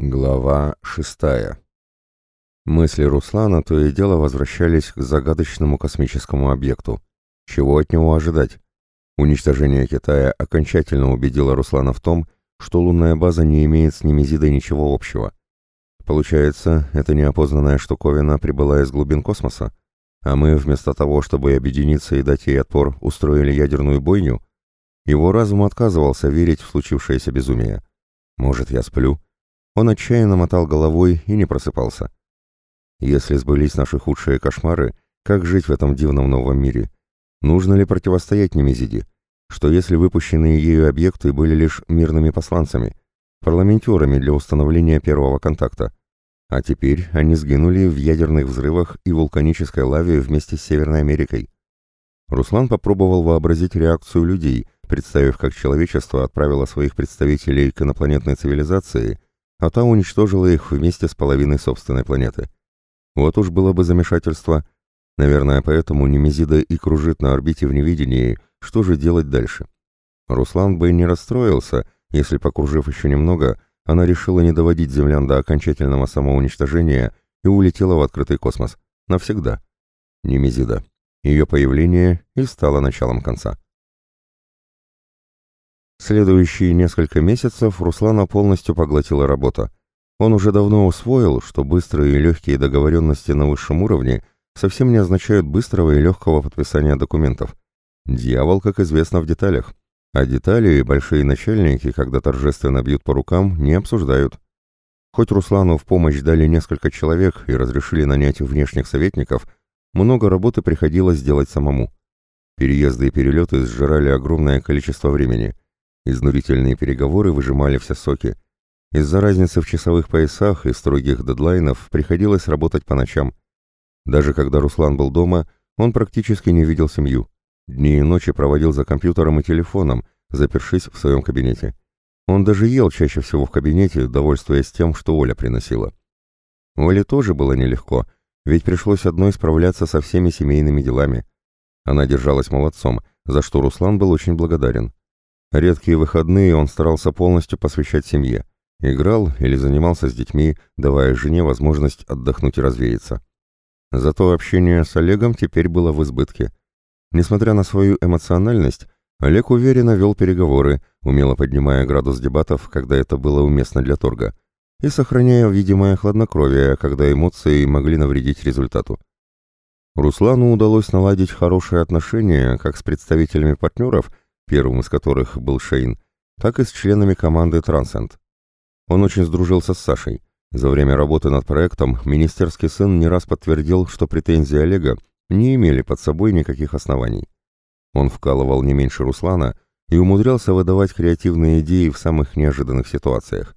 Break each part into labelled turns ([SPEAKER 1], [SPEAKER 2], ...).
[SPEAKER 1] Глава шестая. Мысли Руслана то и дело возвращались к загадочному космическому объекту. Чего от него ожидать? Уничтожение Китая окончательно убедило Руслана в том, что лунная база не имеет с Немезидой ничего общего. Получается, эта неопознанная штуковина прибыла из глубин космоса, а мы, вместо того, чтобы объединиться и дать ей отпор, устроили ядерную бойню? Его разум отказывался верить в случившееся безумие. Может, я сплю? Он отчаянно мотал головой и не просыпался. Если сбылись наши худшие кошмары, как жить в этом дивном новом мире? Нужно ли противостоять Немезиде? Что если выпущенные ею объекты были лишь мирными посланцами, парламентерами для установления первого контакта? А теперь они сгинули в ядерных взрывах и вулканической лаве вместе с Северной Америкой. Руслан попробовал вообразить реакцию людей, представив, как человечество отправило своих представителей к инопланетной цивилизации а та уничтожила их вместе с половиной собственной планеты. Вот уж было бы замешательство. Наверное, поэтому Немезида и кружит на орбите в невидении, что же делать дальше. Руслан бы не расстроился, если, покружив еще немного, она решила не доводить землян до окончательного самоуничтожения и улетела в открытый космос. Навсегда. Немезида. Ее появление и стало началом конца. Следующие несколько месяцев Руслана полностью поглотила работа. Он уже давно усвоил, что быстрые и легкие договоренности на высшем уровне совсем не означают быстрого и легкого подписания документов. Дьявол, как известно, в деталях. А детали большие начальники, когда торжественно бьют по рукам, не обсуждают. Хоть Руслану в помощь дали несколько человек и разрешили нанять внешних советников, много работы приходилось делать самому. Переезды и перелеты сжирали огромное количество времени – Изнурительные переговоры выжимали все соки. Из-за разницы в часовых поясах и строгих дедлайнов приходилось работать по ночам. Даже когда Руслан был дома, он практически не видел семью. Дни и ночи проводил за компьютером и телефоном, запершись в своем кабинете. Он даже ел чаще всего в кабинете, довольствуясь тем, что Оля приносила. Оле тоже было нелегко, ведь пришлось одной справляться со всеми семейными делами. Она держалась молодцом, за что Руслан был очень благодарен. Редкие выходные он старался полностью посвящать семье. Играл или занимался с детьми, давая жене возможность отдохнуть и развеяться. Зато общение с Олегом теперь было в избытке. Несмотря на свою эмоциональность, Олег уверенно вел переговоры, умело поднимая градус дебатов, когда это было уместно для торга, и сохраняя видимое хладнокровие, когда эмоции могли навредить результату. Руслану удалось наладить хорошие отношения как с представителями партнеров, первым из которых был Шейн, так и с членами команды Трансцент. Он очень сдружился с Сашей. За время работы над проектом министерский сын не раз подтвердил, что претензии Олега не имели под собой никаких оснований. Он вкалывал не меньше Руслана и умудрялся выдавать креативные идеи в самых неожиданных ситуациях.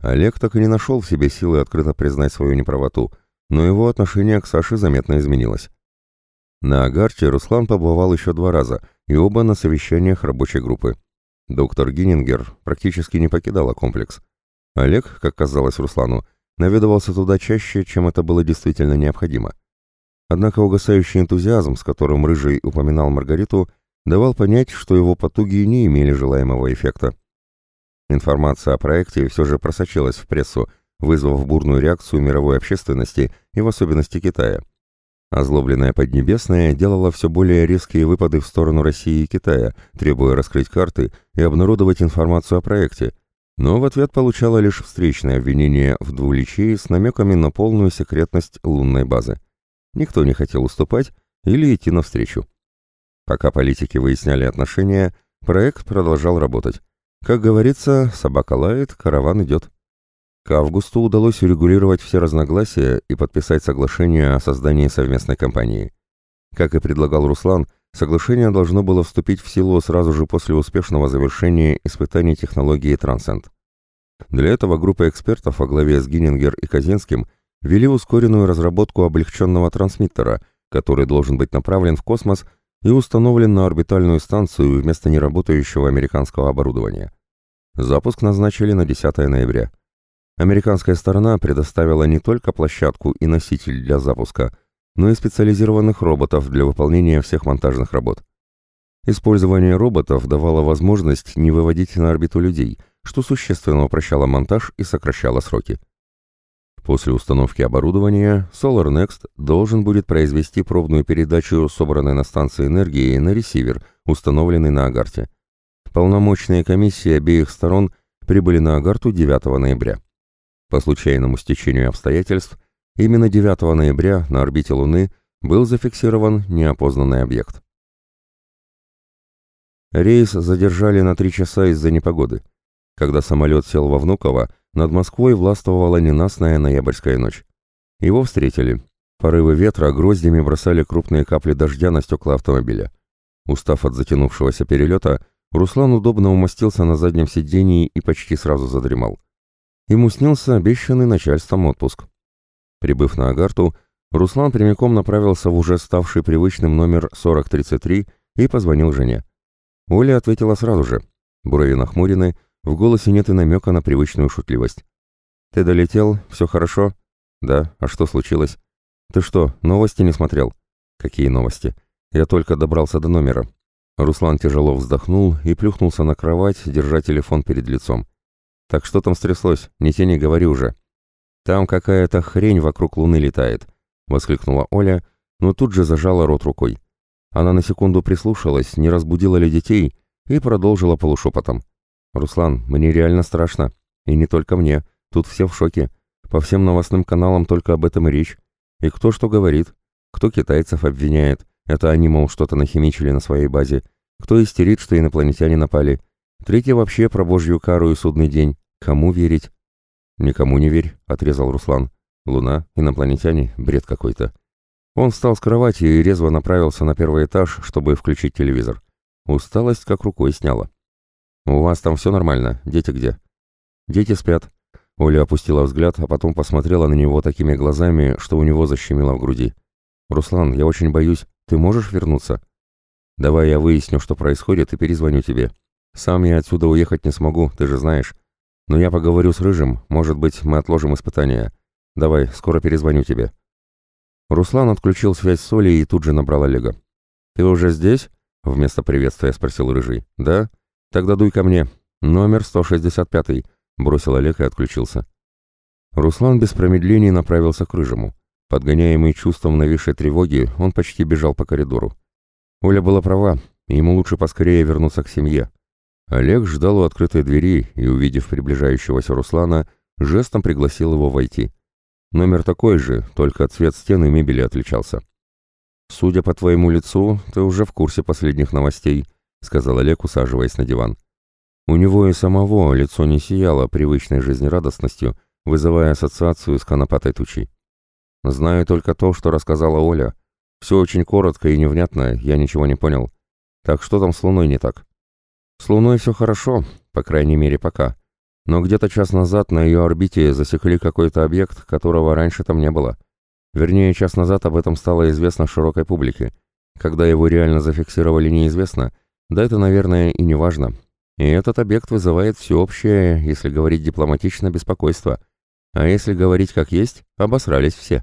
[SPEAKER 1] Олег так и не нашел в себе силы открыто признать свою неправоту, но его отношение к Саше заметно изменилось. На Агарте Руслан побывал еще два раза – и оба на совещаниях рабочей группы. Доктор Гиннингер практически не покидала комплекс. Олег, как казалось Руслану, наведывался туда чаще, чем это было действительно необходимо. Однако угасающий энтузиазм, с которым Рыжий упоминал Маргариту, давал понять, что его потуги не имели желаемого эффекта. Информация о проекте все же просочилась в прессу, вызвав бурную реакцию мировой общественности и в особенности Китая. Озлобленная Поднебесная делала все более резкие выпады в сторону России и Китая, требуя раскрыть карты и обнародовать информацию о проекте, но в ответ получала лишь встречное обвинение в двуличии с намеками на полную секретность лунной базы. Никто не хотел уступать или идти навстречу. Пока политики выясняли отношения, проект продолжал работать. Как говорится, собака лает, караван идет. К августу удалось урегулировать все разногласия и подписать соглашение о создании совместной компании. Как и предлагал Руслан, соглашение должно было вступить в силу сразу же после успешного завершения испытаний технологии Transcend. Для этого группа экспертов во главе с Гиннингер и Казинским вели ускоренную разработку облегченного трансмиттера, который должен быть направлен в космос и установлен на орбитальную станцию вместо неработающего американского оборудования. Запуск назначили на 10 ноября. Американская сторона предоставила не только площадку и носитель для запуска, но и специализированных роботов для выполнения всех монтажных работ. Использование роботов давало возможность не выводить на орбиту людей, что существенно упрощало монтаж и сокращало сроки. После установки оборудования Solar Next должен будет произвести пробную передачу собранной на станции энергии на ресивер, установленный на Агарте. Полномочные комиссии обеих сторон прибыли на Агарту 9 ноября. По случайному стечению обстоятельств, именно 9 ноября на орбите Луны был зафиксирован неопознанный объект. Рейс задержали на три часа из-за непогоды. Когда самолет сел во Внуково, над Москвой властвовала ненастная ноябрьская ночь. Его встретили. Порывы ветра гроздями бросали крупные капли дождя на стекла автомобиля. Устав от затянувшегося перелета, Руслан удобно умостился на заднем сидении и почти сразу задремал. Ему снился обещанный начальством отпуск. Прибыв на Агарту, Руслан прямиком направился в уже ставший привычным номер 4033 и позвонил жене. Оля ответила сразу же. Брови нахмурены, в голосе нет и намека на привычную шутливость. «Ты долетел? Все хорошо?» «Да. А что случилось?» «Ты что, новости не смотрел?» «Какие новости?» «Я только добрался до номера». Руслан тяжело вздохнул и плюхнулся на кровать, держа телефон перед лицом. «Так что там стряслось? Не тяни, говори уже». «Там какая-то хрень вокруг Луны летает», — воскликнула Оля, но тут же зажала рот рукой. Она на секунду прислушалась, не разбудила ли детей, и продолжила полушепотом. «Руслан, мне реально страшно. И не только мне. Тут все в шоке. По всем новостным каналам только об этом и речь. И кто что говорит. Кто китайцев обвиняет. Это они, мол, что-то нахимичили на своей базе. Кто истерит, что инопланетяне напали. Третий вообще про божью кару и судный день. Кому верить?» «Никому не верь», — отрезал Руслан. «Луна, инопланетяне, бред какой-то». Он встал с кровати и резво направился на первый этаж, чтобы включить телевизор. Усталость как рукой сняла. «У вас там все нормально? Дети где?» «Дети спят». Оля опустила взгляд, а потом посмотрела на него такими глазами, что у него защемило в груди. «Руслан, я очень боюсь. Ты можешь вернуться?» «Давай я выясню, что происходит, и перезвоню тебе. Сам я отсюда уехать не смогу, ты же знаешь. Но я поговорю с Рыжим, может быть, мы отложим испытания. Давай, скоро перезвоню тебе». Руслан отключил связь с Олей и тут же набрал Олега. «Ты уже здесь?» — вместо приветствия спросил Рыжий. «Да? Тогда дуй ко мне. Номер 165-й», — бросил Олег и отключился. Руслан без промедлений направился к Рыжему. Подгоняемый чувством нависшей тревоги, он почти бежал по коридору. Оля была права, ему лучше поскорее вернуться к семье. Олег ждал у открытой двери и, увидев приближающегося Руслана, жестом пригласил его войти. Номер такой же, только цвет стены и мебели отличался. «Судя по твоему лицу, ты уже в курсе последних новостей», — сказал Олег, усаживаясь на диван. У него и самого лицо не сияло привычной жизнерадостностью, вызывая ассоциацию с конопатой тучей. «Знаю только то, что рассказала Оля. Все очень коротко и невнятно, я ничего не понял. Так что там с Луной не так?» «С Луной все хорошо, по крайней мере, пока но где-то час назад на ее орбите засекли какой-то объект, которого раньше там не было. Вернее, час назад об этом стало известно широкой публике. Когда его реально зафиксировали, неизвестно, да это, наверное, и не важно. И этот объект вызывает всеобщее, если говорить дипломатично, беспокойство. А если говорить как есть, обосрались все.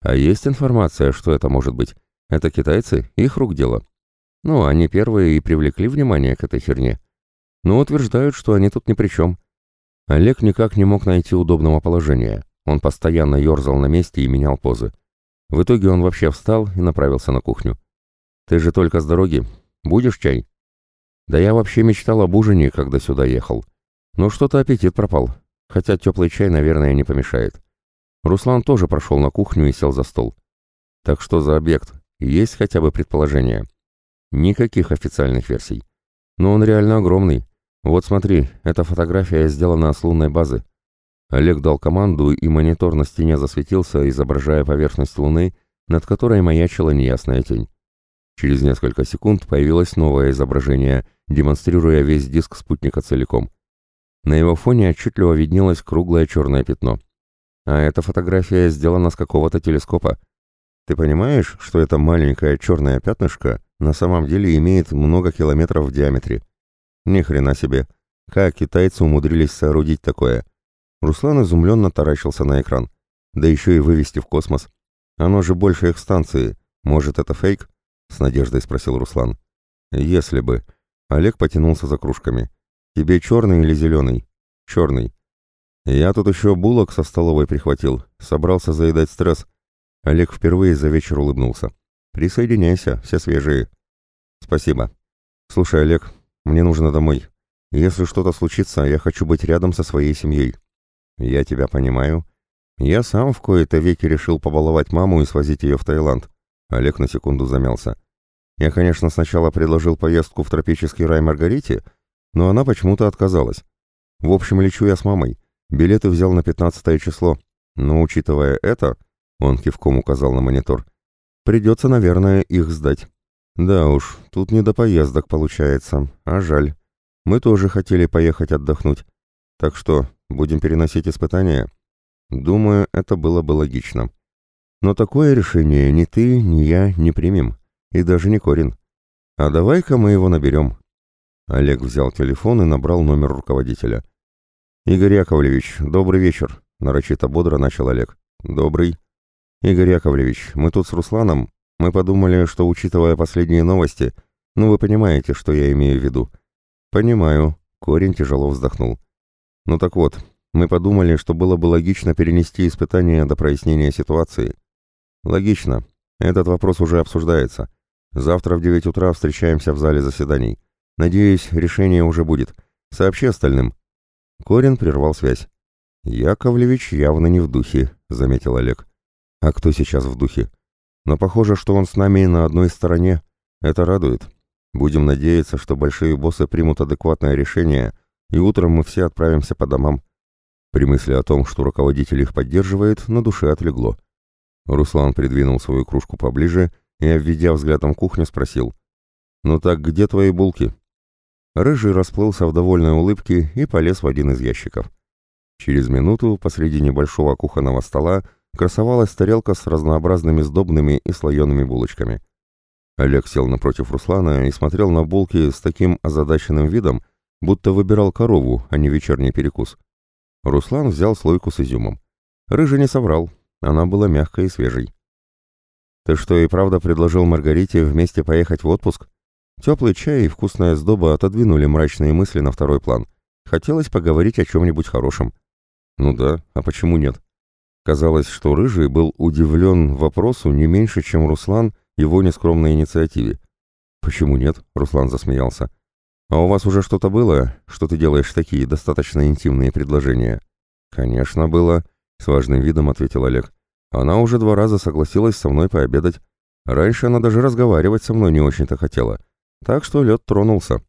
[SPEAKER 1] А есть информация, что это может быть? Это китайцы, их рук дело. Ну, они первые и привлекли внимание к этой херне. Но утверждают, что они тут ни при чем. Олег никак не мог найти удобного положения. Он постоянно ерзал на месте и менял позы. В итоге он вообще встал и направился на кухню. «Ты же только с дороги. Будешь чай?» «Да я вообще мечтал об ужине, когда сюда ехал. Но что-то аппетит пропал. Хотя теплый чай, наверное, не помешает». Руслан тоже прошел на кухню и сел за стол. «Так что за объект? Есть хотя бы предположение?» «Никаких официальных версий. Но он реально огромный. «Вот смотри, эта фотография сделана с лунной базы». Олег дал команду, и монитор на стене засветился, изображая поверхность Луны, над которой маячила неясная тень. Через несколько секунд появилось новое изображение, демонстрируя весь диск спутника целиком. На его фоне отчетливо виднелось круглое черное пятно. А эта фотография сделана с какого-то телескопа. Ты понимаешь, что это маленькое черное пятнышко на самом деле имеет много километров в диаметре? Ни хрена себе. Как китайцы умудрились соорудить такое? Руслан изумленно таращился на экран. Да еще и вывести в космос. Оно же больше их станции. Может, это фейк? С надеждой спросил Руслан. Если бы. Олег потянулся за кружками. Тебе черный или зеленый? Черный. Я тут еще булок со столовой прихватил, собрался заедать стресс. Олег впервые за вечер улыбнулся. Присоединяйся, все свежие. Спасибо. Слушай, Олег, мне нужно домой. Если что-то случится, я хочу быть рядом со своей семьей. Я тебя понимаю. Я сам в кои-то веки решил побаловать маму и свозить ее в Таиланд. Олег на секунду замялся. Я, конечно, сначала предложил поездку в тропический рай Маргарите, но она почему-то отказалась. В общем, лечу я с мамой. Билеты взял на 15 число. Но, учитывая это, он кивком указал на монитор, придется, наверное, их сдать. Да уж, тут не до поездок получается, а жаль. Мы тоже хотели поехать отдохнуть. Так что, будем переносить испытания? Думаю, это было бы логично. Но такое решение ни ты, ни я не примем. И даже не Корин. А давай-ка мы его наберем. Олег взял телефон и набрал номер руководителя. «Игорь Яковлевич, добрый вечер», — нарочито бодро начал Олег. «Добрый». «Игорь Яковлевич, мы тут с Русланом. Мы подумали, что, учитывая последние новости, ну вы понимаете, что я имею в виду». «Понимаю», — Корень тяжело вздохнул. «Ну так вот, мы подумали, что было бы логично перенести испытания до прояснения ситуации». «Логично. Этот вопрос уже обсуждается. Завтра в девять утра встречаемся в зале заседаний. Надеюсь, решение уже будет. Сообщи остальным». Корин прервал связь. «Яковлевич явно не в духе», — заметил Олег. «А кто сейчас в духе? Но похоже, что он с нами на одной стороне. Это радует. Будем надеяться, что большие боссы примут адекватное решение, и утром мы все отправимся по домам». При мысли о том, что руководитель их поддерживает, на душе отлегло. Руслан придвинул свою кружку поближе и, обведя взглядом кухню, спросил. «Ну так где твои булки?» Рыжий расплылся в довольной улыбке и полез в один из ящиков. Через минуту посреди небольшого кухонного стола красовалась тарелка с разнообразными сдобными и слоеными булочками. Олег сел напротив Руслана и смотрел на булки с таким озадаченным видом, будто выбирал корову, а не вечерний перекус. Руслан взял слойку с изюмом. Рыжий не соврал, она была мягкой и свежей. «Ты что, и правда предложил Маргарите вместе поехать в отпуск?» Теплый чай и вкусная сдоба отодвинули мрачные мысли на второй план. Хотелось поговорить о чем-нибудь хорошем. Ну да, а почему нет? Казалось, что Рыжий был удивлен вопросу не меньше, чем Руслан его нескромной инициативе. «Почему нет?» — Руслан засмеялся. «А у вас уже что-то было, что ты делаешь такие достаточно интимные предложения?» «Конечно, было», — с важным видом ответил Олег. «Она уже два раза согласилась со мной пообедать. Раньше она даже разговаривать со мной не очень-то хотела. Так что лед тронулся.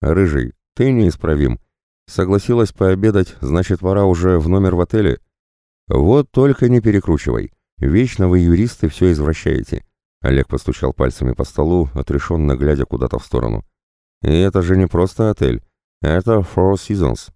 [SPEAKER 1] «Рыжий, ты неисправим. Согласилась пообедать, значит, пора уже в номер в отеле?» «Вот только не перекручивай. Вечно вы, юристы, все извращаете». Олег постучал пальцами по столу, отрешенно глядя куда-то в сторону. «И это же не просто отель. Это Four Seasons.